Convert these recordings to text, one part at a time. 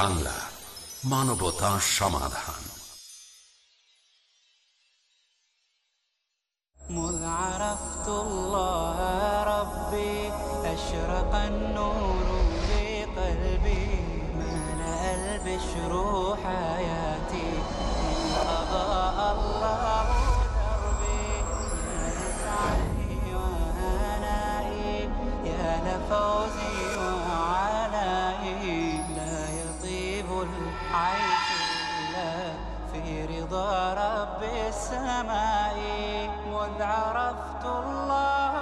Piece TV Bangla মানবতা সমাধান مذ عرفت الله ربي أشرق النور في قلبي ملأ البشر حياتي إن أضاء الله رضا رب السماء مذ عرفت الله.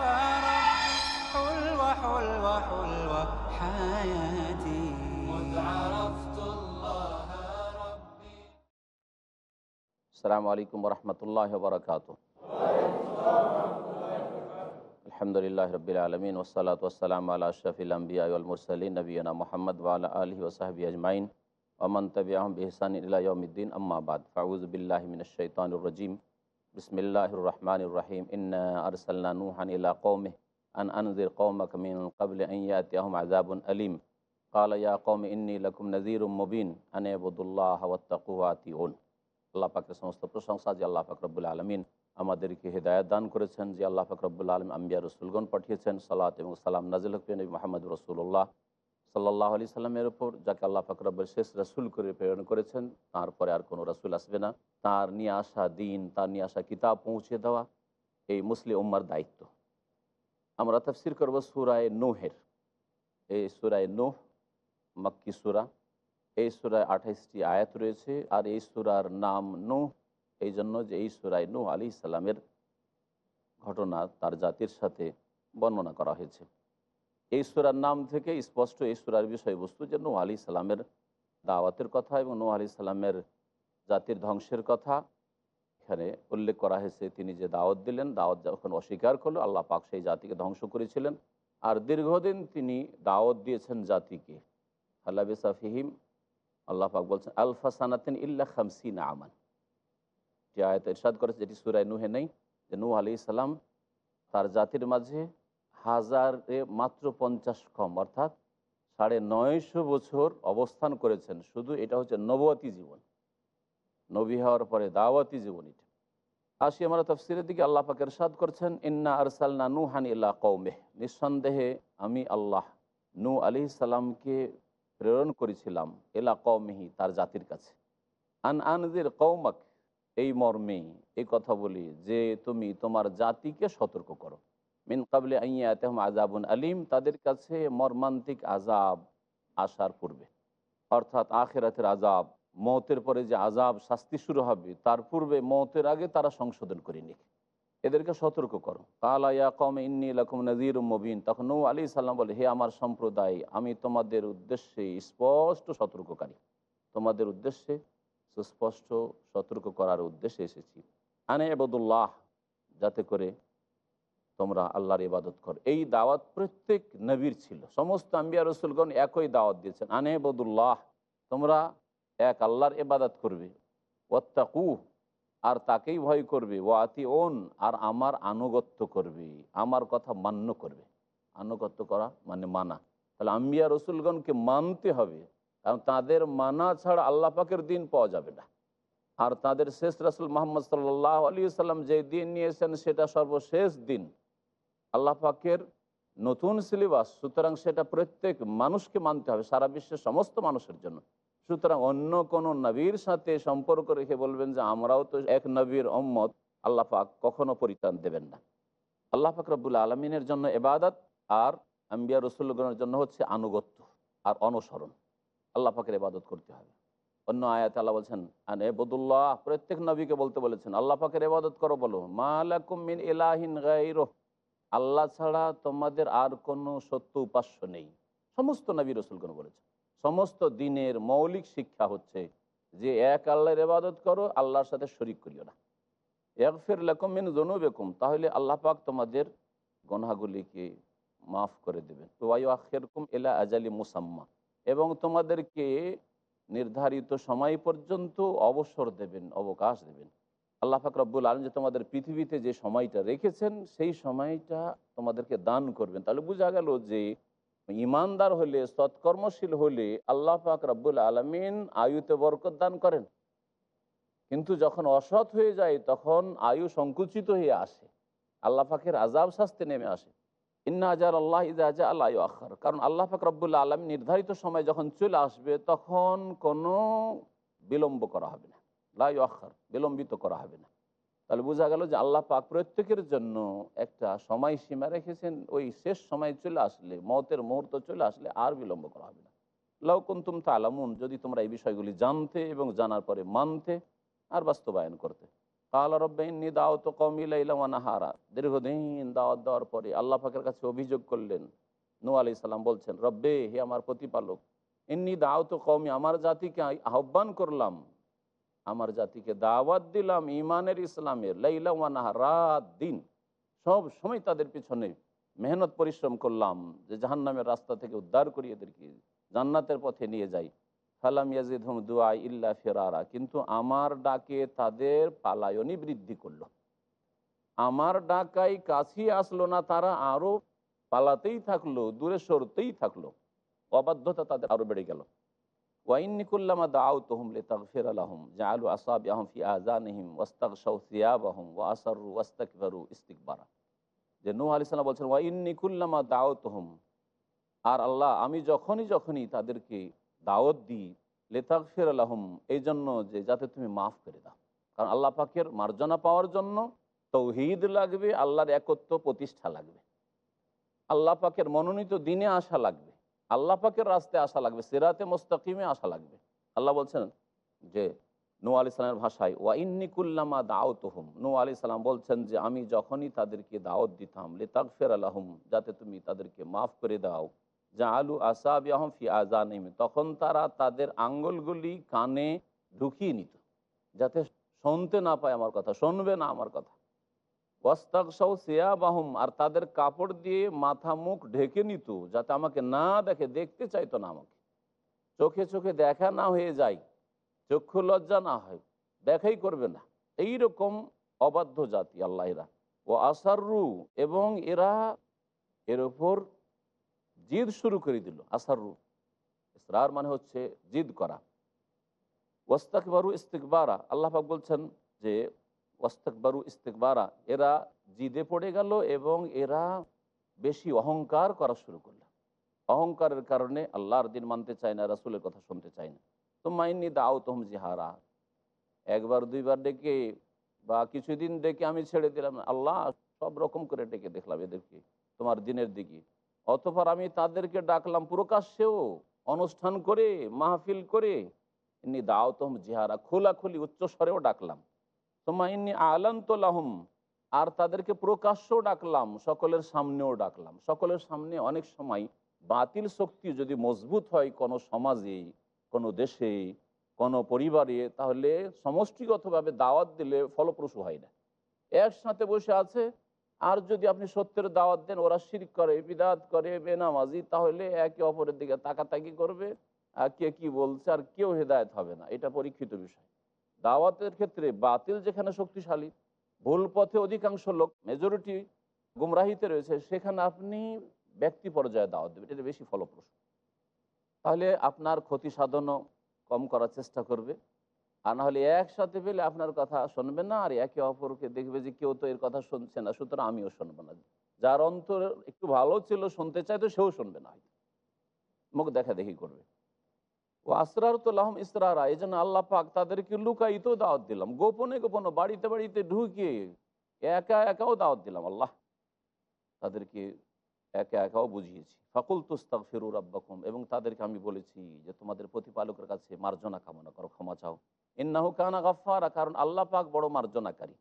ربي حلوة حلوة حلوة حياتي. مذ عرفت الله ربي. السلام عليكم ورحمة الله وبركاته. الحمد لله رب العالمين والصلاة والسلام على أشرف الأنبياء والمرسلين نبينا محمد وعلى آله وصحبه أجمعين. ومن تبعهم بإحسان إلى يوم الدين أما بعد فأعوذ بالله من الشيطان الرجيم بسم الله الرحمن الرحيم إنا أرسلنا نوحا إلى قومه أن أنذر قومك من قبل أن يأتيهم عذاب أليم قال يا قوم إني لكم نذير مبين أن اعبدوا الله واتقوه وأطيعون আল্লাহ পাকের সমস্ত প্রশংসা যে আল্লাহ পাক রব্বুল আলমিন আমাদেরকে হেদায়ত দান করেছেন যে আল্লাহ পাক রব্বুল আলম আম্বিয়া রসুলগণ পাঠিয়েছেন সালাত এবং সালাম নাজিল হক নবী মোহাম্মদ রসুল্লাহ সাল্লাহ আলি সাল্লামের ওপর যাকে আল্লাহ পাক রব্বুল শেষ রসুল করে প্রেরণ করেছেন তারপরে আর কোনো রসুল আসবে না। তার নিয়ে আসা দিন, তার নিয়ে আসা কিতাব পৌঁছে দেওয়া এই মুসলিম উম্মার দায়িত্ব। আমরা তফসির করব সুরায় নোহের। এই সুরায় নোহ, মক্কি সুরা, এই সুরায় আঠাইশটি আয়াত রয়েছে, আর এই সুরার নাম নূহ, এই জন্য যে এই সুরায় নূহ আলি ইসলামের ঘটনা তার জাতির সাথে বর্ণনা করা হয়েছে। এই সুরার নাম থেকে স্পষ্ট এই সুরার বিষয়বস্তু যে নূহ আলি ইসলামের দাওয়াতের কথা এবং নূহ আলি ইসলামের জাতির ধ্বংসের কথা। এখানে উল্লেখ করা হয়েছে, তিনি যে দাওয়াত দিলেন, দাওয়াত যখন অস্বীকার করল, আল্লাহ পাক সেই জাতিকে ধ্বংস করেছিলেন। আর দীর্ঘদিন তিনি দাওয়াত দিয়েছেন জাতিকে। আল্লাহ ফিহিম, আল্লাহ পাক বলছেন, আলফা সানাতিন ইল্লা খামসিন আমান যে আয়ত ইরশাদ করেছে, যেটি সুরায় নুহে নেই, যে নূহ আলি ইসলাম তার জাতির মাঝে হাজারে মাত্র পঞ্চাশ কম, অর্থাৎ সাড়ে নয়শো বছর অবস্থান করেছেন। শুধু এটা হচ্ছে নবতী জীবন। নবী হওয়ার পরে দাওয়াতি জীবন এটা। আসি আমরা তফসিরের দিকে, আল্লাহ পাক ইরশাদ করছেন, ইন্না আরসালনা নুহান ইল্লা কৌমেহ নিঃসন্দেহে আমি আল্লাহ নু আলি সালামকে প্রেরণ করেছিলাম এলা কৌমেহি তার জাতির কাছে। আন আনজির কৌমাক এই মর্মে এই কথা বলি যে তুমি তোমার জাতিকে সতর্ক করো। মিন কাবলে আইয়া তেহম আজাবুন আলিম, তাদের কাছে মর্মান্তিক আজাব আসার পূর্বে। অর্থাৎ আখেরাতের আজাব মতের পরে যে আজাব শাস্তি শুরু হবে, তার পূর্বে মতের আগে তারা সংশোধন করে নিক। এদেরকে সতর্ক করো। কালা ইয়া কম ইন্নি লকুম নজির মবিন, তখন নৌ আলী সাল্লাম বলে, হে আমার সম্প্রদায়, আমি তোমাদের উদ্দেশ্যে স্পষ্ট সতর্ককারী। তোমাদের উদ্দেশ্যে সুস্পষ্ট সতর্ক করার উদ্দেশ্যে এসেছি। আনে এবদুল্লাহ যাতে করে তোমরা আল্লাহর ইবাদত কর। এই দাওয়াত প্রত্যেক নবীর ছিল। সমস্ত আম্বিয়া রসুলগণ একই দাওয়াত দিয়েছেন। আনে এবদুল্লাহ তোমরা এক আল্লাহর ইবাদত করবে। ওত্তাকু আর তাকেই ভয় করবে। ও আতি ওন আর আমার আনুগত্য করবে। আমার কথা মান্য করবে। আনুগত্য করা মানে মানা। তাহলে আম্বিয়া রসুলগণকে মানতে হবে। কারণ তাদের মানা ছাড়া আল্লাহ পাকের দিন পাওয়া যাবে না। আর তাদের শেষ রাসুল মোহাম্মদ সাল্লাহ আলী সাল্লাম যে দিন নিয়েছেন, সেটা সর্বশেষ দিন। আল্লাহ পাকের নতুন সিলেবাস সুতরাং সেটা প্রত্যেক মানুষকে মানতে হবে, সারা বিশ্বের সমস্ত মানুষের জন্য। সুতরাং অন্য কোন নবীর সাথে সম্পর্ক রেখে বলবেন যে, আমরাও তো এক নবীর অম্মত আল্লাহ পাক কখনো পরিত্রাণ দেবেন না। আল্লাহ পাক রব্বুল আলমিনের জন্য এবাদত আর আম্বিয়া রসুলগণের জন্য হচ্ছে আনুগত্য আর অনুসরণ। আল্লাহ পাকের এবাদত করতে হবে। অন্য আয়াত আল্লাহ বলছেন, আন এবদুল্লাহ প্রত্যেক নবীকে বলতে বলেছেন, আল্লাহ পাকের এবাদত করো বলো মালাকুম মিন ইলাহিন গাইরো আল্লাহ ছাড়া তোমাদের আর কোনো সত্য উপাস্য নেই। সমস্ত নবী রসুলগণ বলেছে সমস্ত দিনের মৌলিক শিক্ষা হচ্ছে যে এক আল্লাহর ইবাদত করো, আল্লাহর সাথে শরিক করিও না। এক ফের লেকম মিন জনুবেকুম তাহলে আল্লাহ পাক তোমাদের গনাগুলিকে মাফ করে দেবেন। তো আখেরকুম এলা আজালি মুসাম্মা, এবং তোমাদেরকে নির্ধারিত সময় পর্যন্ত অবসর দেবেন, অবকাশ দেবেন। আল্লাহ ফাক রব্বুল আলম যে তোমাদের পৃথিবীতে যে সময়টা রেখেছেন, সেই সময়টা তোমাদেরকে দান করবেন। তাহলে বোঝা গেল যে ইমানদার হলে, সৎকর্মশীল হলে আল্লাহ পাক রব্বুল আলমিন আয়ুতে বরকত দান করেন। কিন্তু যখন অসৎ হয়ে যায়, তখন আয়ু সংকুচিত হয়ে আসে। আল্লাহ পাকের আজাব শাস্তি নেমে আসে। ইন্না আজার আল্লাহ ইজা আজা আল্লাহ আখার কারণ আল্লাহ পাক রব্বুল্লা আলম নির্ধারিত সময় যখন চলে আসবে, তখন কোনো বিলম্ব করা হবে না। লাই আখার বিলম্বিত করা হবে না। তাহলে বোঝা গেল যে আল্লাহ পাক প্রত্যেকের জন্য একটা সময় সীমা রেখেছেন, ওই শেষ সময় চলে আসলে, মতের মুহূর্ত চলে আসলে আর বিলম্ব করা হবে না। লাউ কুন্তুম তালামুন, যদি তোমরা এই বিষয়গুলি জানতে এবং জানার পরে মানতে আর বাস্তবায়ন করতে। কাল রব্বাইনি দাওয়াত কমিলাইলামানাহারা দীর্ঘদিন দাওয়াত দেওয়ার পরে আল্লাহ পাকের কাছে অভিযোগ করলেন। নু আলি সাল্লাম বলছেন, রব্বে হে আমার প্রতিপালক এমনি দাওয়াত কমি আমার জাতিকে আহ্বান করলাম আমার জাতিকে দাওয়াত দিলাম ইমানের ইসলামের, লাইলা ওয়ানাহা রাত দিন। সব সময় তাদের পিছনে মেহনত পরিশ্রম করলাম যে জাহান্নামের রাস্তা থেকে উদ্ধার করি এদেরকে, জান্নাতের পথে নিয়ে যাই। ফালাম ইয়াজিদ হুম দুআ ইল্লা ফেরারা। কিন্তু আমার ডাকে তাদের পালায়নই বৃদ্ধি করল। আমার ডাকাই কাছে আসলো না, তারা আরও পালাতেই থাকল, দূরে সরতেই থাকল। অবাধ্যতা তাদের আরও বেড়ে গেল। আসাব আহম আর আল্লাহ, আমি যখনই যখনই তাদেরকে দাওয়াত দিই লেতাক ফের আলহম এই জন্য যে যাতে তুমি মাফ করে দাও। কারণ আল্লাহ পাকের মার্জনা পাওয়ার জন্য তৌহিদ লাগবে, আল্লাহর একত্ব প্রতিষ্ঠা লাগবে। আল্লাহ পাকের মনোনীত দিনে আসা লাগবে। আল্লাহ পাকের রাস্তায় আসা লাগবে, সেরাতে মোস্তাকিমে আসা লাগবে। আল্লাহ বলছেন যে নু আলি সালামের ভাষায়, ওয়া ইন্নিকুল্লামা দাওত হুম নু আলি সালাম বলছেন যে, আমি যখনই তাদেরকে দাওয়াত দিতাম লেতাক ফের আলাহম যাতে তুমি তাদেরকে মাফ করে দাও। যা আলু আসাব আহম ফি আজানিম তখন তারা তাদের আঙ্গুলগুলি কানে ঢুকিয়ে নিত, যাতে শুনতে না পায় আমার কথা, শুনবে না আমার কথা। ওয়াস্তাকসাও সিয়া বাহুম আর তাদের কাপড় দিয়ে মাথা মুখ ঢেকে নিত, যাতে আমাকে না দেখে, দেখতে চাইতো না আমাকে। চোখে চোখে দেখা না হয়ে যায়, চক্ষু লজ্জা না হয়, দেখাই করবে না। এই রকম অবাধ্য জাতি আল্লাহ এরা ও আসারু এবং এরা এর ওপর জিদ শুরু করে দিল আসারু ইসরার মানে হচ্ছে জিদ করা। ওস্তাকবারু ইস্তিকবারা আল্লাহ বলছেন যে ওয়াস্তাকবারু ইস্তেকবারা এরা জিদে পড়ে গেল এবং এরা বেশি অহংকার করা শুরু করল। অহংকারের কারণে আল্লাহর দিন মানতে চায় না, রাসুলের কথা শুনতে চায় না। তো মাইনি দাও তোহম জিহারা। একবার, দুইবার ডেকে বা কিছুদিন ডেকে আমি ছেড়ে দিলাম। আল্লাহ সব রকম করে ডেকে দেখলাম এদেরকে, তোমার দিনের দিকে। অতপর আমি তাদেরকে ডাকলাম প্রকাশ্যেও অনুষ্ঠান করে, মাহফিল করে এমনি দাও তোহম জিহারা খোলাখুলি উচ্চস্বরেও ডাকলাম। তোমাইনি আলান্তলাহম আর তাদেরকে প্রকাশ্য ডাকলাম, সকলের সামনেও ডাকলাম। সকলের সামনে অনেক সময় বাতিল শক্তি যদি মজবুত হয় কোনো সমাজে, কোনো দেশে, কোনো পরিবারে, তাহলে সমষ্টিগতভাবে দাওয়াত দিলে ফলপ্রসূ হয় না। একসাথে বসে আছে, আর যদি আপনি সত্যের দাওয়াত দেন, ওরা শিরিক করে, বিদাত করে, বেনামাজি, তাহলে একে অপরের দিকে তাকাতাকি করবে, আর কে কি বলছে, আর কেউ হেদায়ত হবে না। এটা পরীক্ষিত বিষয়। দাওয়াতের ক্ষেত্রে বাতিল যেখানে শক্তিশালী, ভুল পথে অধিকাংশ লোক মেজরিটি গুমরাহিতে রয়েছে, সেখানে আপনি ব্যক্তি পর্যায়ে দাওয়াত দেবেন। এটা বেশি ফলপ্রসূ। তাহলে আপনার ক্ষতি সাধনও কম করার চেষ্টা করবে। আর না হলে একসাথে পেলে আপনার কথা শুনবে না, আর একে অপরকে দেখবে যে কেউ তো এর কথা শুনছে না, সুতরাং আমিও শুনব না। যার অন্তর একটু ভালো ছিল শুনতে চাই তো সেও শুনবে না। মুখ দেখা দেখি করবে। ও আসরার তো লাহম ইসরারা এই জন্য আল্লাহ পাক তাদেরকে লুকাইত দাওয়াত দিলাম। গোপনে গোপনে বাড়িতে বাড়িতে ঢুকিয়ে একা একাও দাওয়াত দিলাম আল্লাহ। তাদেরকে একা একাও বুঝিয়েছি। ফাকুল তুস্তাক ফিরুর আব্বাকুম এবং তাদেরকে আমি বলেছি যে তোমাদের প্রতিপালকের কাছে মার্জনা কামনা করো, ক্ষমা চাও। ইন্নাহু কানা গাফারা কারণ আল্লাহ পাক বড় মার্জনাকারী।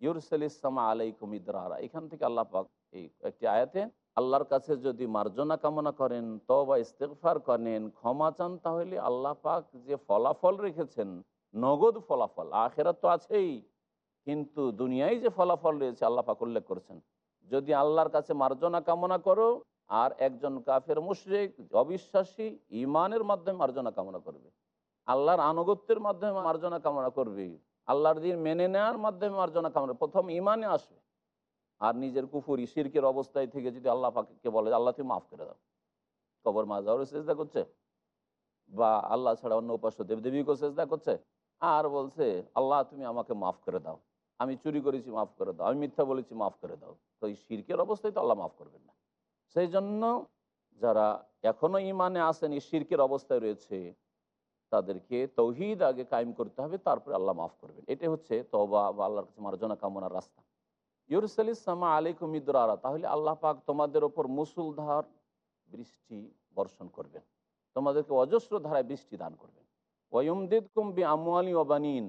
ইউরসাল ইসলামা আলাইকুম ইদরারা, এখান থেকে আল্লাহ পাক এই একটি আয়াতে আল্লাহর কাছে যদি মার্জনা কামনা করেন তবা ইস্তেকফার করেন, ক্ষমা চান, তাহলে আল্লাহ পাক যে ফলাফল রেখেছেন, নগদ ফলাফল, আখেরাত তো আছেই, কিন্তু দুনিয়ায় যে ফলাফল রয়েছে আল্লাহ পাক উল্লেখ করেছেন। যদি আল্লাহর কাছে মার্জনা কামনা করো, আর একজন কাফের মুশরিক অবিশ্বাসী ইমানের মাধ্যমে মার্জনা কামনা করবে, আল্লাহর আনুগত্যের মাধ্যমে মার্জনা কামনা করবে, আল্লাহর দিন মেনে নেওয়ার মাধ্যমে মার্জনা কামনা প্রথম ইমানে আসবে। আর নিজের কুফুরি, শিরকের অবস্থায় থেকে যদি আল্লাহ পাকে বলে আল্লাহ, তুমি মাফ করে দাও। কবর মাজারও চেষ্টা করছে। বা আল্লাহ ছাড়া অন্য উপাস্য দেবদেবীকেও চেষ্টা করছে। আর বলছে, আল্লাহ, তুমি আমাকে মাফ করে দাও। আমি চুরি করেছি, মাফ করে দাও। আমি মিথ্যা বলেছি, মাফ করে দাও। তো এই শিরকের অবস্থায় তো আল্লাহ মাফ করবেন না। সেই জন্য যারা এখনও ইমানে আসেন এই শিরকের অবস্থায় রয়েছে, তাদেরকে তৌহিদ আগে কায়েম করতে হবে, তারপরে আল্লাহ মাফ করবেন। এটা হচ্ছে তবা বা আল্লাহর কাছে মার্জনা কামনার রাস্তা। ইউরসালিসামা আলিকুম ইদরারা, তাহলে আল্লাহ পাক তোমাদের ওপর মুসুলধার বৃষ্টি বর্ষণ করবেন। তোমাদেরকে অজস্র ধারায় বৃষ্টি দান করবেন। ওয়ুমদিদ কুম্বি আমুয়ালি ওবানিন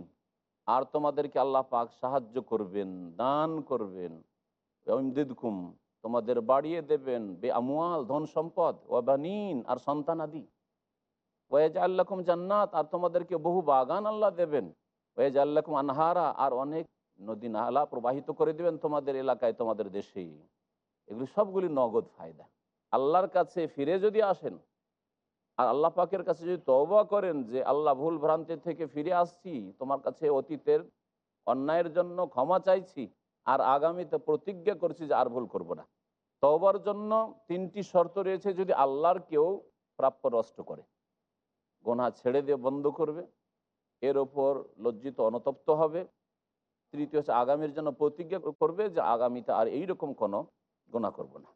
আর তোমাদেরকে আল্লাহ পাক সাহায্য করবেন, দান করবেন। ওয়ুমদিদ কুম তোমাদের বাড়িয়ে দেবেন বে আমুয়াল ধন সম্পদ ওবানিন আর সন্তান আদি ওয়েজ আল্লাকুম জান্নাত, আর তোমাদেরকে বহু বাগান আল্লাহ দেবেন। ওয়েজ আল্লাকুম আনহারা, আর অনেক নদী নালা প্রবাহিত করে দিবেন তোমাদের এলাকায়, তোমাদের দেশে এগুলি সবগুলি নগদ ফায়দা। আল্লাহর কাছে ফিরে যদি আসেন, আর আল্লাহ পাকের কাছে যদি তওবা করেন যে, আল্লাহ, ভুল ভ্রান্তি থেকে ফিরে আসছি, তোমার কাছে অতীতের অন্যায়ের জন্য ক্ষমা চাইছি, আর আগামীতে প্রতিজ্ঞা করছি যে, আর ভুল করব না। তওবার জন্য তিনটি শর্ত রয়েছে যদি আল্লাহর কেউ প্রাপ্য নষ্ট করে। গোনা ছেড়ে দিয়ে বন্ধ করবে। এর ওপর লজ্জিত অনতপ্ত হবে। তৃতীয় হচ্ছে আগামীর জন্য প্রতিজ্ঞা করবে যে আগামীতে আর এইরকম কোনো গোনা করব না।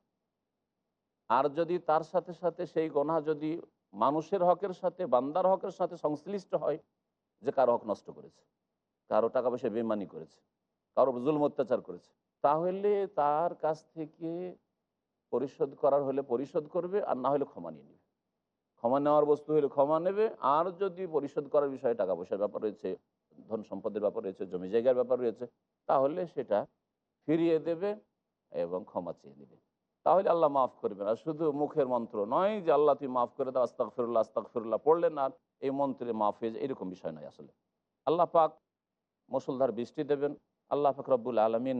আর যদি তার সাথে সাথে সেই গোনা যদি মানুষের হকের সাথে, বান্দার হকের সাথে সংশ্লিষ্ট হয়, যে কারও হক নষ্ট করেছে, কারও টাকা পয়সা বেমানি করেছে, কারও জুলম অত্যাচার করেছে, তাহলে তার কাছ থেকে পরিশোধ করার হলে পরিশোধ করবে, আর না হলে ক্ষমা নিয়ে নেবে। ক্ষমা নেওয়ার বস্তু হলে ক্ষমা নেবে, আর যদি পরিশোধ করার বিষয়ে টাকা পয়সার ব্যাপার রয়েছে ধন সম্পদের ব্যাপার রয়েছে, জমি জায়গার ব্যাপার রয়েছে, তাহলে সেটা ফিরিয়ে দেবে এবং ক্ষমা চেয়ে নেবে। তাহলে আল্লাহ মাফ করবেন। আর শুধু মুখের মন্ত্র নয় যে, আল্লাহ তুমি মাফ করে দাও আস্তাক ফিরুল্লাহ আস্তাক ফিরুল্লাহ পড়লেন আর এই মন্ত্রে মাফ হয়ে যায়। এরকম বিষয় নয় আসলে। আল্লাহ পাক মুসলধার বৃষ্টি দেবেন, আল্লাহ পাক রব্বুল আলমিন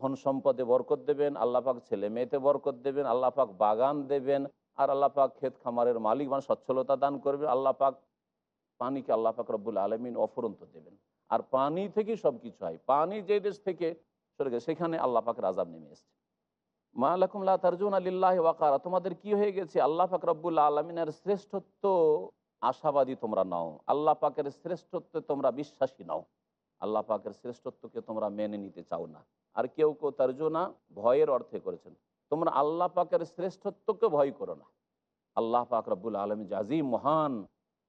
ধন সম্পদে বরকত দেবেন, আল্লাহ পাক ছেলে মেয়েতে বরকত দেবেন, আল্লাহ পাক বাগান দেবেন, আর আল্লাহ পাক ক্ষেত খামারের মালিক মানে সচ্ছলতা দান করবেন, আল্লাহ পাক পানিকে আল্লাহ পাক রব্বুল আলমিন অফুরন্ত দেবেন। আর পানি থেকেই সব কিছু হয়। পানি যে দেশ থেকে সরে গেছে, সেখানে আল্লাহ পাকের আজাব নেমে এসছে। মা আলাকুমল্লাহ তারজুন আলিল্লাহ ওয়াকারা, তোমাদের কি হয়ে গেছে? আল্লাহ পাক রব্বুল আলমিনের শ্রেষ্ঠত্ব আশাবাদী তোমরা নাও। আল্লাহ পাকের শ্রেষ্ঠত্বে তোমরা বিশ্বাসী নাও। আল্লাহ পাকের শ্রেষ্ঠত্বকে তোমরা মেনে নিতে চাও না। আর কেউ কেউ তার্জুনা ভয়ের অর্থে করেছেন। তোমরা আল্লাহ পাকের শ্রেষ্ঠত্বকে ভয় করো না। আল্লাহ পাক রব্বুল আলম আজিম, মহান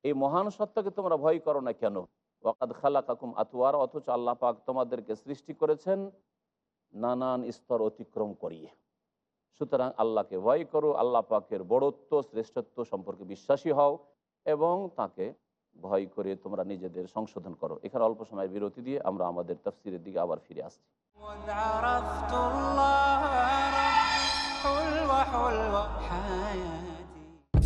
এই মহান সত্তাকে তোমরা ভয় করো না কেন ওয়াকাদ খালা কাকুম আতুয়ার অথচ আল্লাহ পাক তোমাদেরকে সৃষ্টি করেছেন নানান স্তর অতিক্রম করিয়ে সুতরাং আল্লাহকে ভয় করো আল্লাহ পাকের বড়ত্ব শ্রেষ্ঠত্ব সম্পর্কে বিশ্বাসী হও এবং তাকে ভয় করে তোমরা নিজেদের সংশোধন করো এখানে অল্প সময় বিরতি দিয়ে আমরা আমাদের তফসিরের দিকে আবার ফিরে আসছি وإذ عرفت الله حلوة حلوة حياتي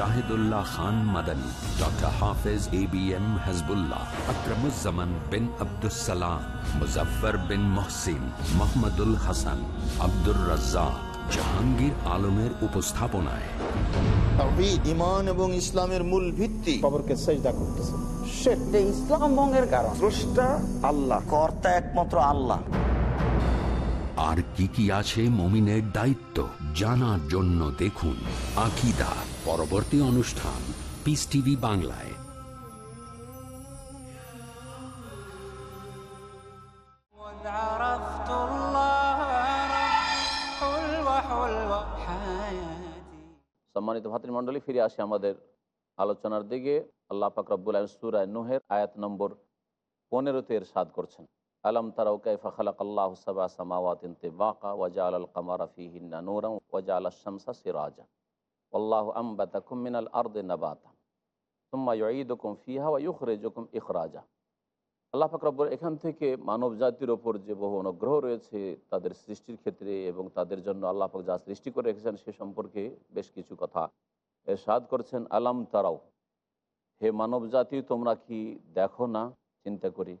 Shahidullah Khan Madani doctor Hafez A B M Hazbullah bin Abdus Salam Muzaffar bin Mohsin Mohammadul Hasan Abdur Razzaq Jahangir আলমের উপস্থাপনায়। ইমান এবং ইসলামের মূল ভিত্তি। খবরকে চেষ্টা করতেছে। যে ইসলাম ভঙ্গের কারণ। স্রষ্টা আল্লাহ কর্তা একমাত্র আল্লাহ। আর কি কি আছে মমিনের দায়িত্ব জানার জন্য দেখুন আকিদা। পরবর্তী অনুষ্ঠান পিস টিভি বাংলায়। সম্মানিত ভাতৃমণ্ডলী, ফিরে আসে আমাদের আলোচনার দিকে। আল্লাহ পাক রব্বুল সুরায় নুহের আয়াত নম্বর পনেরোতে এর সাদ করছেন। আলম তারাও কাইফা খালাক আল্লাহ সাবা সামাওয়াতিন তেবাকা ওয়াজা আল কামারা ফিহিন্না নূরাম ওয়াজা আল্লাহ শামসা সিরাজা আল্লাহ আম্বাতাকুম মিনাল আরদে নাবাতা সুম্মা ইউঈদুকুম ফিহা ওয়া ইউখরিজুকুম ইখরাজা আল্লাহ পাক রব্বুল এখান থেকে মানব জাতির ওপর যে বহু অনুগ্রহ রয়েছে তাদের সৃষ্টির ক্ষেত্রে এবং তাদের জন্য আল্লাহ যা সৃষ্টি করে রেখেছেন সে সম্পর্কে বেশ কিছু কথা এরশাদ করছেন, আলাম তারাও, হে মানব জাতি, তোমরা কি দেখো না? চিন্তা করি।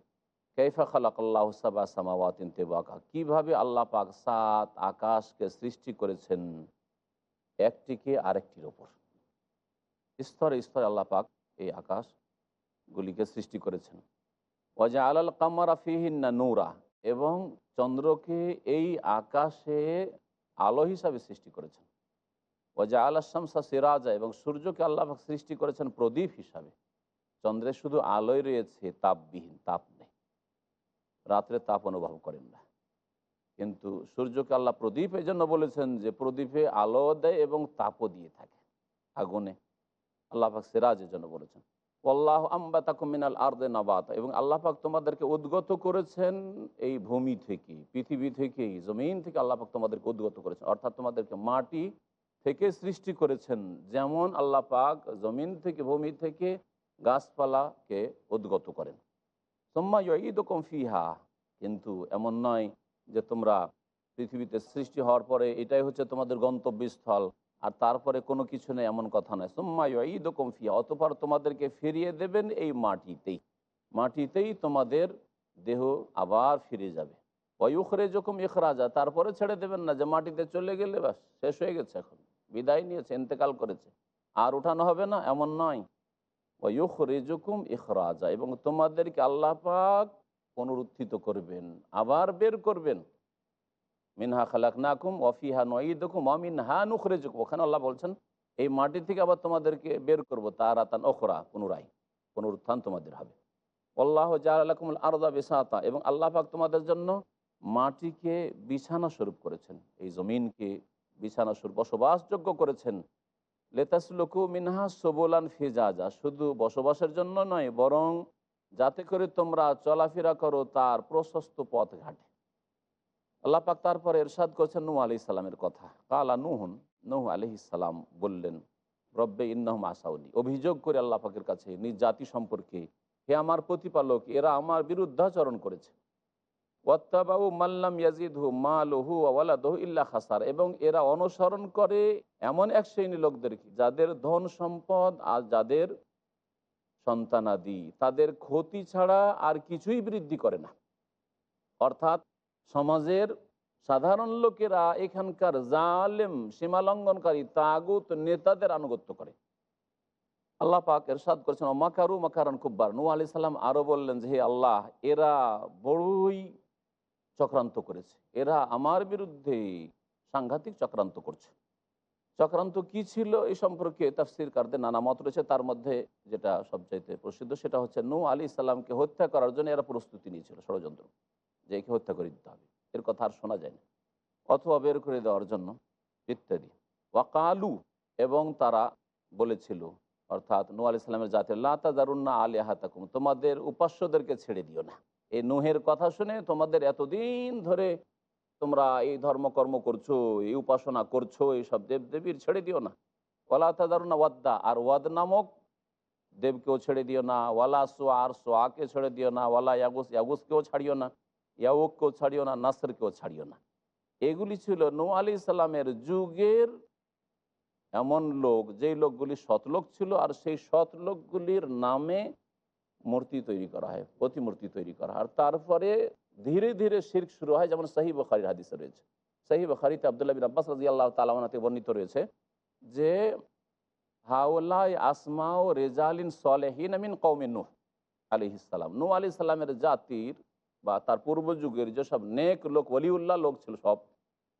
কৈফা খালাক আল্লাহ সাবা সামাওয়াতিন তেবাকা। কীভাবে আল্লাহ পাক সাত আকাশকে সৃষ্টি করেছেন একটিকে আরেকটির ওপর। স্তরে স্তরে আল্লাহ পাক এই আকাশগুলিকে সৃষ্টি করেছেন। ওয়াজা আলাল কামারা ফিহিন্না নৌরা, এবং চন্দ্রকে এই আকাশে আলো হিসাবে সৃষ্টি করেছেন। ওয়াজা আল্লাহ শামসা সিরাজা, এবং সূর্যকে আল্লাহ পাক সৃষ্টি করেছেন প্রদীপ হিসাবে। চন্দ্রের শুধু আলোয় রয়েছে তাপবিহীন, তাপ নেই। রাত্রে তাপ অনুভব করেন না। কিন্তু সূর্যকে আল্লাহ প্রদীপ এই জন্য বলেছেন যে প্রদীপে আলো দেয় এবং তাপও দিয়ে থাকে। আগুনে। আল্লাহ পাক সিরাজের জন্য বলেছেন। আল্লাহ আম্বাতাকুমিনাল আর্দে নাবাত। এবং আল্লাহ পাক তোমাদেরকে উদ্গত করেছেন এই ভূমি থেকে, পৃথিবী থেকে, জমিন থেকে আল্লাহ পাক তোমাদেরকে উদ্গত করেছেন। অর্থাৎ তোমাদেরকে মাটি থেকে সৃষ্টি করেছেন, যেমন আল্লাহ পাক জমিন থেকে, ভূমি থেকে গাছপালাকে উদ্গত করেন। সোম্মা ঈদ ফিহা। কিন্তু এমন নয় যে তোমরা পৃথিবীতে সৃষ্টি হওয়ার পরে এটাই হচ্ছে তোমাদের গন্তব্যস্থল, আর তারপরে কোনো কিছু নেই, এমন কথা নয়। সোম্মা ঈদ ফিহা, অতপর তোমাদেরকে ফিরিয়ে দেবেন এই মাটিতেই। মাটিতেই তোমাদের দেহ আবার ফিরে যাবে। অয়ুখরে যখন ইখরাজা, তারপরে ছেড়ে দেবেন না যে মাটিতে চলে গেলে বাস শেষ হয়ে গেছে এখন। বিদায় নিয়েছে, ইন্তেকাল করেছে। আর উঠানো হবে না, এমন নয়। ওয়ুখরিজুকুম ইখরাজা, এবং তোমাদেরকে আল্লাহ পাক পুনরুত্থিত করবেন, আবার বের করবেন। মিনহা খালাক নাকুম অফিহা নঈদুকুম অমিনহা নুখরেজুকুম। ওখানে আল্লাহ বলছেন, এই মাটি থেকে আবার তোমাদেরকে বের করব তারাতান ওখরা, পুনরায়। পুনরুত্থান তোমাদের হবে। আল্লাহ জালাকুমুল আরদা বিসাতা। এবং আল্লাহ পাক তোমাদের জন্য মাটিকে বিছানা স্বরূপ করেছেন। এই জমিনকে বিছানা স্বরূপ বসবাসযোগ্য করেছেন। লেতাসলুকু মিনহা সবুলান ফিজাজা। শুধু বসবাসের জন্য নয়, বরং যাতে করে তোমরা চলাফেরা করো, তার প্রশস্ত পথ ঘাটে। আল্লাহ পাক তারপরে এরশাদ করছেন নূহ আলি সালামের কথা। কালা নুহন, নূহ আলি সালাম বললেন, রব্বে ইন্নাহম আসাউনি। অভিযোগ করে আল্লাহ পাকের কাছে, নিজ জাতি সম্পর্কে হে আমার প্রতিপালক, এরা আমার বিরুদ্ধাচরণ করেছে। ওয়াত্তাবাউ মাল্লাম ইয়াজিদহু মালহু ওয়ালাদহু ইল্লা খাসার। এবং এরা অনুসরণ করে এমন এক শ্রেণি লোকদেরকে, যাদের ধন সম্পদ আর যাদের সন্তানাদি, তাদের ক্ষতি ছাড়া আর কিছুই বৃদ্ধি করে না। অর্থাৎ সমাজের সাধারণ লোকেরা এখানকার জালেম, সীমালঙ্ঘনকারী, তাগুত নেতাদের আনুগত্য করে। আল্লাহ পাক এরশাদ করেছেন মাকারু মাকারান কুব্বার নু আলি সাল্লাম আরও বললেন যে, হে আল্লাহ, এরা বড়ই চক্রান্ত করেছে। এরা আমার বিরুদ্ধে সাংঘাতিক চক্রান্ত করছে। চক্রান্ত কি ছিল এই সম্পর্কে তাফসির কারদের নানা মত রয়েছে। তার মধ্যে যেটা সবচাইতে প্রসিদ্ধ সেটা হচ্ছে নু আলী সাল্লামকে হত্যা করার জন্য এরা প্রস্তুতি নিয়েছিল ষড়যন্ত্র, যে একে হত্যা করে দিতে হবে। এর কথা আর শোনা যায় না। অথবা বের করে দেওয়ার জন্য ইত্যাদি। ওয়াকালু এবং তারা বলেছিল, অর্থাৎ নু আলি সাল্লামের জাতের লাতা দারুন্না আলী হাতাকুম তোমাদের উপাস্যদেরকে ছেড়ে দিও না। এই নুহের কথা শুনে তোমাদের এতদিন ধরে তোমরা এই ধর্মকর্ম করছ, এই উপাসনা করছ, এইসব দেবদেবীর ছেড়ে দিও না। ওয়ালা তাদারুনা ওয়াদ্দা, আর ওয়াদ নামক দেবকেও ছেড়ে দিও না। ওয়ালা সোয়া আর সোয়াকে ছেড়ে দিও না। ওয়ালা ইয়াগুস, ইয়াগুসকেও ছাড়িও না। ইয়াউককেও ছাড়িও না, নাসরকেও ছাড়িও না। এগুলি ছিল নৌ আলি সাল্লামের যুগের এমন লোক, যেই লোকগুলি সৎলোক ছিল, আর সেই সৎ লোকগুলির নামে মূর্তি তৈরি করা হয়, প্রতিমূর্তি তৈরি করা আর তারপরে ধীরে ধীরে শির্ক শুরু হয়, যেমন সাহি বখারির হাদিসে রয়েছে। সাহি বখারিতে আবদুল্লাহ বিন আব্বাস রাজি আল্লাহ তালামানাতে বর্ণিত রয়েছে যে, হাওলাই আসমা ও রেজালিন সলেহিন আমিন কৌমিন নূহ আলি ইসালাম নূ আলি সাল্লামের জাতির বা তার পূর্ব যুগের যেসব নেক লোক অলিউল্লাহ লোক ছিল সব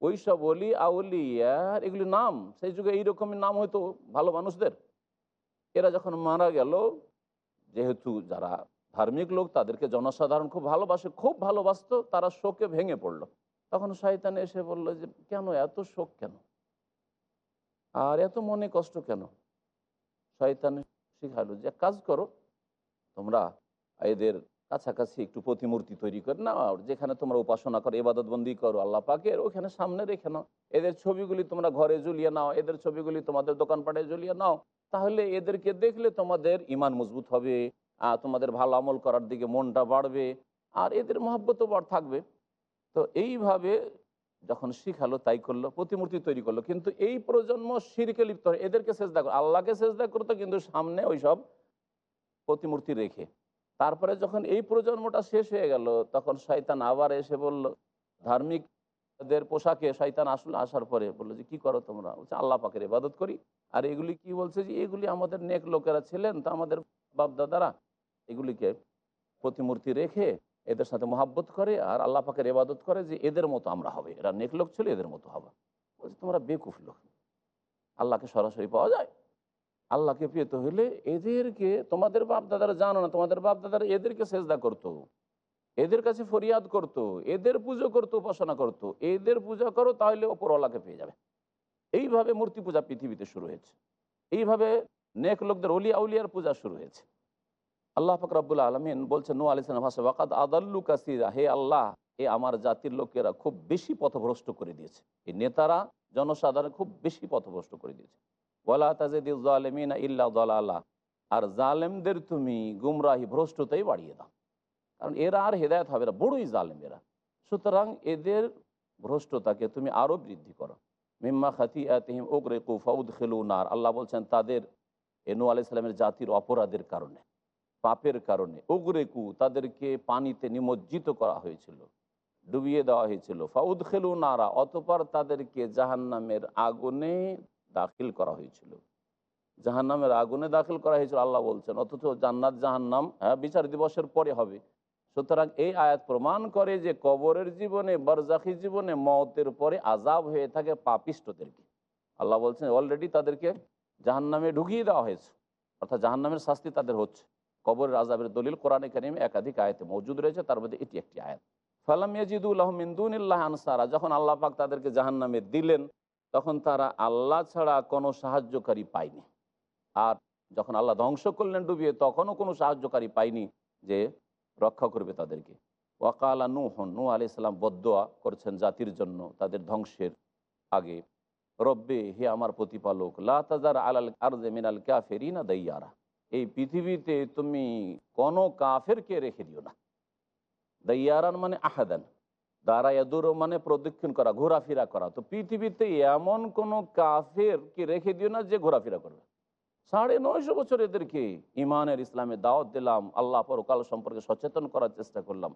ওই সব অলি আউলিয়ার এগুলি নাম, সেই যুগে এইরকমই নাম হয়তো ভালো মানুষদের। এরা যখন মারা গেল, যেহেতু যারা ধার্মিক লোক তাদেরকে জনসাধারণ খুব ভালোবাসে, খুব ভালোবাসতো, তারা শোকে ভেঙে পড়ল। তখন শয়তান এসে বলল যে, কেন? এত শোক কেন? আর এত মনে কষ্ট কেন? শয়তান শিখালো যে কাজ করো, তোমরা এদের কাছাকাছি একটু প্রতিমূর্তি তৈরি করে নাও, যেখানে তোমরা উপাসনা করো এবাদতবন্দি করো, আল্লাহ পাকের ওখানে সামনে রেখে নাও। এদের ছবিগুলি তোমরা ঘরে ঝুলিয়ে নাও, এদের ছবিগুলি তোমাদের দোকানপাটে ঝুলিয়ে নাও, তাহলে এদেরকে দেখলে তোমাদের ইমান মজবুত হবে। তোমাদের ভালো আমল করার দিকে মনটা বাড়বে, আর এদের মহাব্বত বাড় থাকবে। তো এইভাবে যখন শিখালো, তাই করল, প্রতিমূর্তি তৈরি করল। কিন্তু এই প্রজন্ম শিরকে লিপ্ত হয়, এদেরকে চেষ্টা করো আল্লাহকে চেষ্টা করতো, কিন্তু সামনে ওই সব প্রতিমূর্তি রেখে। তারপরে যখন এই প্রজন্মটা শেষ হয়ে গেল, তখন শয়তান আবার এসে বলল, ধার্মিকদের পোশাকে শয়তান আসলো, আসার পরে বলল যে, কি করো তোমরা? বলছে, আল্লাহ পাকের ইবাদত করি। আর এগুলি কি বলছে যে, এগুলি আমাদের নেক লোকেরা ছিলেন, তা আমাদের বাপদাদারা এগুলিকে প্রতিমূর্তি রেখে এদের সাথে মহাব্বত করে আর আল্লাহ পাকের ইবাদত করে যে এদের মতো আমরা হবে। এরা নেক লোক ছিল, এদের মতো হবে। বলছে, তোমরা বেকুফ লোক। আল্লাহকে সরাসরি পাওয়া যায়? আল্লাহকে পেতে হলে এদেরকে, তোমাদের বাপ দাদারা জানো না, তোমাদের বাপ দাদারা এদেরকে সেজদা করতো। এদের কাছে ফরিয়াদ করত। এদের পুজো করতো, উপাসনা করত। এদের পূজা করো, তাহলে ওপর ওপরওয়ালাকে পেয়ে যাবে। এইভাবে মূর্তি পূজা পৃথিবীতে শুরু হয়েছে। এইভাবে নেক লোকদের অলিয়া উলিয়ার পূজা শুরু হয়েছে। আল্লাহ ফকরাবুল্লা আলমিন বলছেন নো আলিসান ভাষা ওয়াকাদ আদাল্লু কাসিরা হে আল্লাহ, এ আমার জাতির লোকেরা খুব বেশি পথভ্রষ্ট করে দিয়েছে। এই নেতারা, জনসাধারণ খুব বেশি পথভ্রষ্ট করে দিয়েছে। ওয়ালা তাজেদিনা ইল্লা আল্লাহ আর জালেমদের তুমি গুমরাহি ভ্রষ্টতাই বাড়িয়ে দাও। কারণ এরা আর হেদায়ত হবে না, বড়ই জালেম এরা। সুতরাং এদের ভ্রষ্টতাকে তুমি আরও বৃদ্ধি করো। মিম্মা খাতি আতহিম ওগরে কুফাউদ খেলু নার আল্লাহ বলছেন, তাদের এনু আলাইসালামের জাতির অপরাধের কারণে। পাপের কারণে। ওগরেকু তাদেরকে পানিতে নিমজ্জিত করা হয়েছিল, ডুবিয়ে দেওয়া হয়েছিল। ফাউদ খেলু নারা, অতপর তাদেরকে জাহান্নামের আগুনে দাখিল করা হয়েছিল। জাহান্নামের আগুনে দাখিল করা হয়েছিল, আল্লাহ বলছেন, অথচ জান্নাত জাহান্নাম হ্যাঁ বিচার দিবসের পরে হবে। সুতরাং এই আয়াত প্রমাণ করে যে কবরের জীবনে বরজাখি জীবনে মতের পরে আজাব হয়ে থাকে পাপিষ্টদেরকে। আল্লাহ বলছেন, অলরেডি তাদেরকে জাহান্নামে ঢুকিয়ে দেওয়া হয়েছে, অর্থাৎ জাহান্নামের শাস্তি তাদের হচ্ছে। কবরের আজাবের দলিল কোরআনে কারিমে একাধিক আয়াতে মজুদ রয়েছে, তার মধ্যে এটি একটি আয়াত। ফালাম ইয়াজিদুল্লাহ মিন্দুনিল্লাহ আনসারা, যখন আল্লাহ পাক তাদেরকে জাহান্নামে দিলেন, তখন তারা আল্লাহ ছাড়া কোনো সাহায্যকারী পায়নি। আর যখন আল্লাহ ধ্বংস করলেন ডুবিয়ে, তখনও কোনো সাহায্যকারী পায়নি যে রক্ষা করবে তাদেরকে। ওয়াকালা নু হন নু আলি ইসলাম বদোয়া করছেন জাতির জন্য তাদের ধ্বংসের আগে। রব্বে, হে আমার প্রতিপালক লাতাজার আলাল আরজে মিনাল কাফেরিনা দইয়ারা। এই পৃথিবীতে তুমি কোনো কাফেরকে রেখে দিও না। দইয়ারান মানে আহাদান। দ্বারা এদুর মানে প্রদক্ষিণ করা, ঘোরাফেরা করা। তো পৃথিবীতে এমন কোনো কাফেরকে রেখে দিও না যে ঘোরাফেরা করবে। সাড়ে নয়শো বছর এদেরকে ইমানের ইসলামে দাওয়াত দিলাম, আল্লাহ পরকাল সম্পর্কে সচেতন করার চেষ্টা করলাম।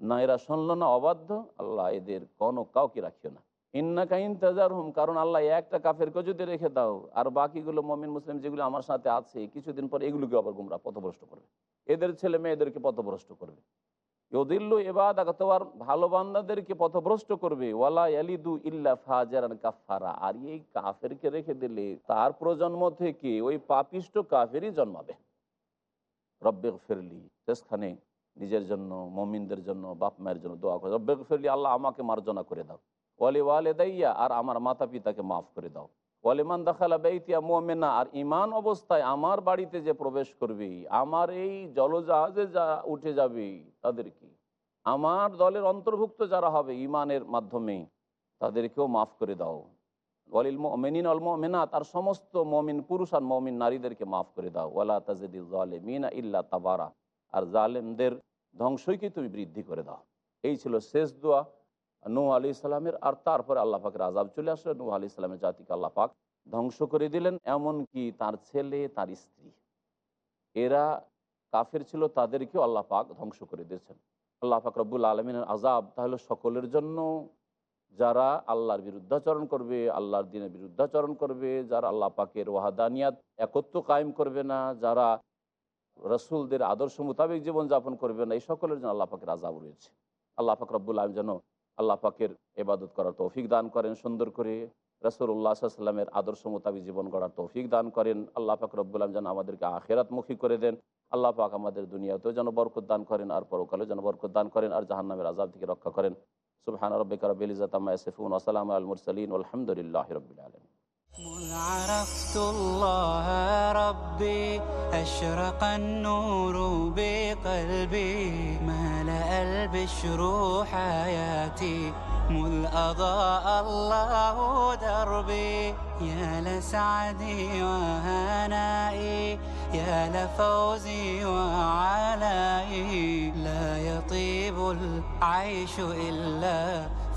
না এরা শুনলো না অবাধ্য, আল্লাহ এদের কোনো কাউকে রাখিও না। ইন্নাকা ইন্তাজার হুম কারণ আল্লাহ একটা কাফেরকে যদি রেখে দাও, আর বাকিগুলো মমিন, মুসলিম যেগুলো আমার সাথে আছে, কিছুদিন পর এগুলোকে আবার গুমরা পথভ্রষ্ট করবে। এদের ছেলে মেয়েদেরকে পথভ্রষ্ট করবে। এবাদ ভালো বান্দাদেরকে পথভ্রষ্ট করবে। ওয়ালা ইয়ালিদু ইল্লা ফাজারান কাফারা আর এই কাফেরকে রেখে দিলে তার প্রজন্ম থেকে ওই পাপিষ্ট কাফেরই জন্মাবে। রব্বেক ফেরলি শেষখানে নিজের জন্য, মমিনদের জন্য, বাপ মায়ের জন্য দোয়া করে। রব্বেক ফেরলি আল্লাহ আমাকে মার্জনা করে দাও। ওয়ালি ওয়ালে দাইয়া আর আমার মাতা পিতাকে মাফ করে দাও। ওয়ালিমান দাখালা বেইতিয়া মোমেনা, আর ইমান অবস্থায় আমার বাড়িতে যে প্রবেশ করবি, আমার এই জলজাহাজে যা উঠে যাবে তাদেরকে আমার দলের অন্তর্ভুক্ত যারা হবে ইমানের মাধ্যমে, তাদেরকেও মাফ করে দাও। ওয়ালিল মেনিন অল মেনা তার সমস্ত মমিন পুরুষ আর মমিন নারীদেরকে মাফ করে দাও। ওয়ালা তাজেদিল মিনা ইল্লা তাবারা, আর জালেমদের ধ্বংসইকে তুমি বৃদ্ধি করে দাও। এই ছিল শেষ দোয়া। নূ আলি ইসলামের আর তারপরে আল্লাহ পাকের আজাব চলে আসলো। নূ আলি ইসলামের জাতিকে আল্লাপাক ধ্বংস করে দিলেন, এমনকি তার ছেলে, তার স্ত্রী। এরা কাফের ছিল, তাদেরকেও আল্লাহ পাক ধ্বংস করে দিয়েছেন। আল্লাহ পাক রব্বুল আলমিনের আজাব তাহলে সকলের জন্য যারা আল্লাহর বিরুদ্ধাচরণ করবে, আল্লাহর দিনের বিরুদ্ধাচরণ করবে, যারা আল্লাহ পাকের ওয়াহাদানিয়াত একত্র কায়েম করবে না, যারা রসুলদের আদর্শ মোতাবেক জীবনযাপন করবে না, এই সকলের জন্য আল্লাহ পাকের আজাব রয়েছে। আল্লাহ পাক রব্বুল আলম যেন আল্লাহ পাকের এবাদত করার তৌফিক দান করেন সুন্দর করে রসুল্লাহ সাল্লামের আদর্শ মোতাবিক জীবন গড়ার তৌফিক দান করেন আল্লাহ পাক রব্বুল আলম যেন আমাদেরকে আখেরাতমুখী করে দেন আল্লাহ পাক আমাদের দুনিয়াতেও যেন বরকত দান করেন আর পরকালেও যেন বরকত দান করেন আর জাহান্নামের আজাব থেকে রক্ষা করেন সুবহান রব্বিকা রব্বিল ইজ্জাতি আম্মা ইয়াসিফুন ওয়া সালামু আলাল মুরসালিন আলহামদুলিল্লাহি রাব্বিল আলামিন مذ عرفت الله ربي أشرق النور بقلبي ملأ البشر حياتي. مذ أضاء الله دربي. يا لسعدي وهنائي. يا لفوزي وعلائي. لا يطيب العيش إلا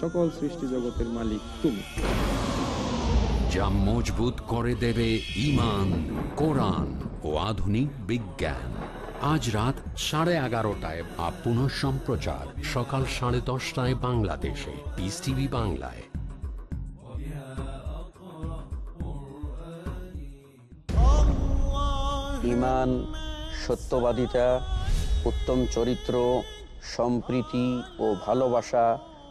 সকল সৃষ্টি জগতের মালিক তুমি। যা মজবুত করে দেবে ইমান কোরআন ও আধুনিক বিজ্ঞান। আজ রাত সাড়ে এগারোটায় বা পুনঃ সম্প্রচার সকাল সাড়ে দশটায় বাংলাদেশে। পিস টিভি বাংলায়। ইমান সত্যবাদিতা উত্তম চরিত্র সম্প্রীতি ও ভালোবাসা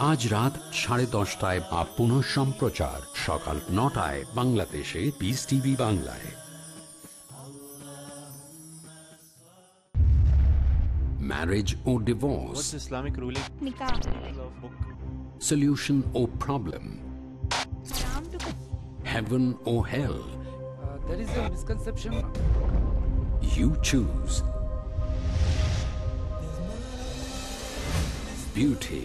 আজ রাত সাড়ে দশটায় বা পুনঃ সম্প্রচার সকাল নটায় বাংলাদেশে পিস টিভি বাংলায় marriage O divorce Islamic ruling? solution or problem heaven or hell uh, there is a misconception. you choose beauty